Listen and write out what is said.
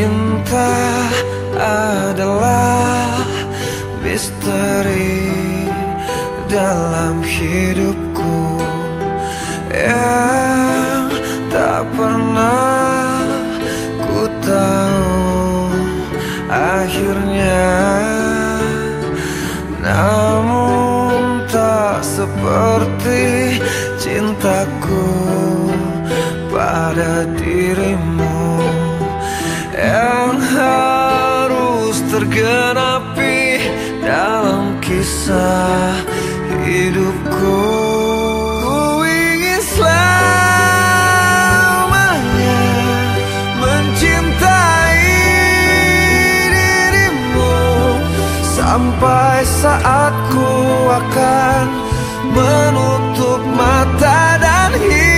Cinta adalah misteri dalam hidupku Yang tak pernah ku tahu. Akhirnya Namun tak seperti cintaku pada dirimu tergenapi dalam kisah hidupku. Ku ingin selamanya mencintai dirimu Sampai saat ku akan menutup mata dan hidup.